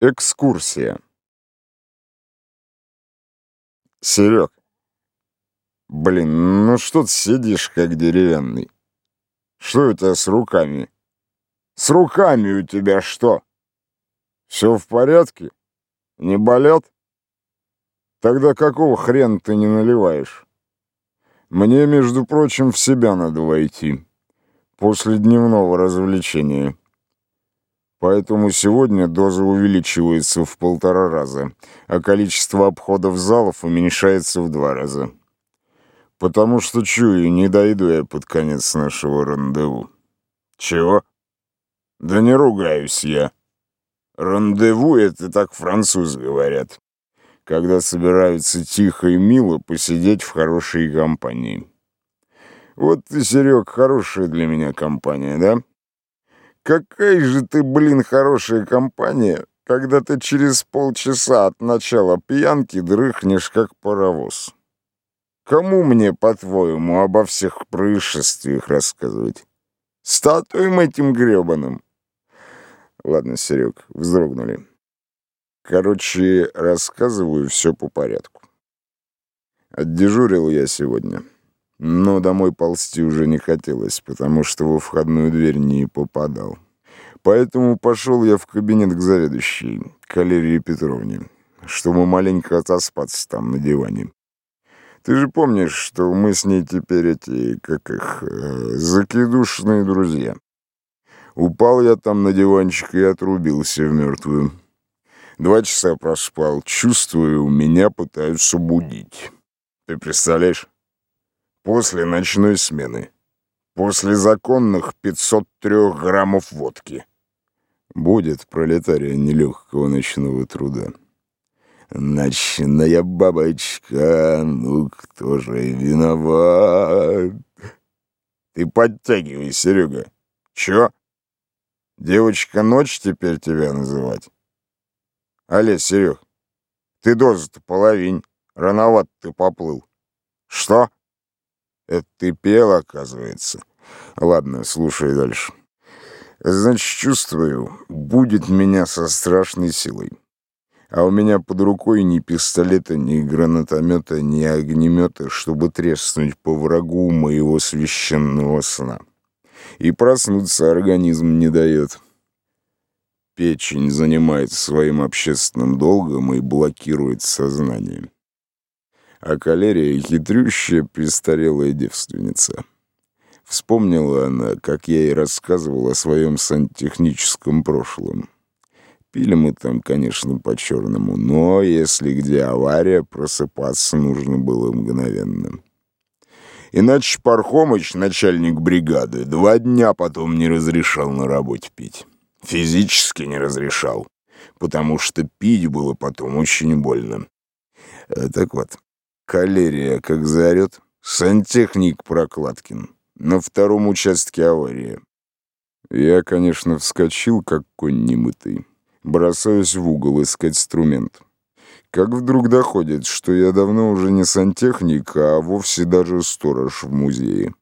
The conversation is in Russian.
Экскурсия. Серег, блин, ну что ты сидишь как деревянный? Что тебя с руками? С руками у тебя что? Все в порядке? Не болят? Тогда какого хрена ты не наливаешь? Мне, между прочим, в себя надо войти. После дневного развлечения. Поэтому сегодня доза увеличивается в полтора раза, а количество обходов залов уменьшается в два раза. Потому что, чую, не дойду я под конец нашего рандеву. Чего? Да не ругаюсь я. Рандеву — это так французы говорят, когда собираются тихо и мило посидеть в хорошей компании. Вот ты, Серег, хорошая для меня компания, да? Какая же ты, блин, хорошая компания, когда ты через полчаса от начала пьянки дрыхнешь, как паровоз. Кому мне, по-твоему, обо всех происшествиях рассказывать? Статуям этим гребаным? Ладно, Серег, вздрогнули. Короче, рассказываю все по порядку. Отдежурил я сегодня. Но домой ползти уже не хотелось, потому что во входную дверь не попадал. Поэтому пошел я в кабинет к заведующей, Калерии Петровне, чтобы маленько отоспаться там на диване. Ты же помнишь, что мы с ней теперь эти, как их, э, закидушные друзья. Упал я там на диванчик и отрубился в мертвую. Два часа проспал, чувствую, меня пытаются будить. Ты представляешь? После ночной смены. После законных 503 граммов водки. Будет пролетария нелегкого ночного труда. Ночная бабочка, ну кто же виноват? Ты подтягивай, Серега. Чё? Девочка ночь теперь тебя называть? Алле, Серег, ты дозу-то половинь. Рановат ты поплыл. Что? Это ты пел, оказывается. Ладно, слушай дальше. Значит, чувствую, будет меня со страшной силой. А у меня под рукой ни пистолета, ни гранатомета, ни огнемета, чтобы треснуть по врагу моего священного сна. И проснуться организм не дает. Печень занимается своим общественным долгом и блокирует сознание а калерия — хитрющая престарелая девственница. Вспомнила она, как я ей рассказывал о своем сантехническом прошлом. Пили мы там, конечно, по-черному, но если где авария, просыпаться нужно было мгновенно. Иначе Пархомыч, начальник бригады, два дня потом не разрешал на работе пить. Физически не разрешал, потому что пить было потом очень больно. Э, так вот, Калерия, как заорет. Сантехник Прокладкин. На втором участке авария. Я, конечно, вскочил, как конь немытый. Бросаюсь в угол искать инструмент. Как вдруг доходит, что я давно уже не сантехник, а вовсе даже сторож в музее.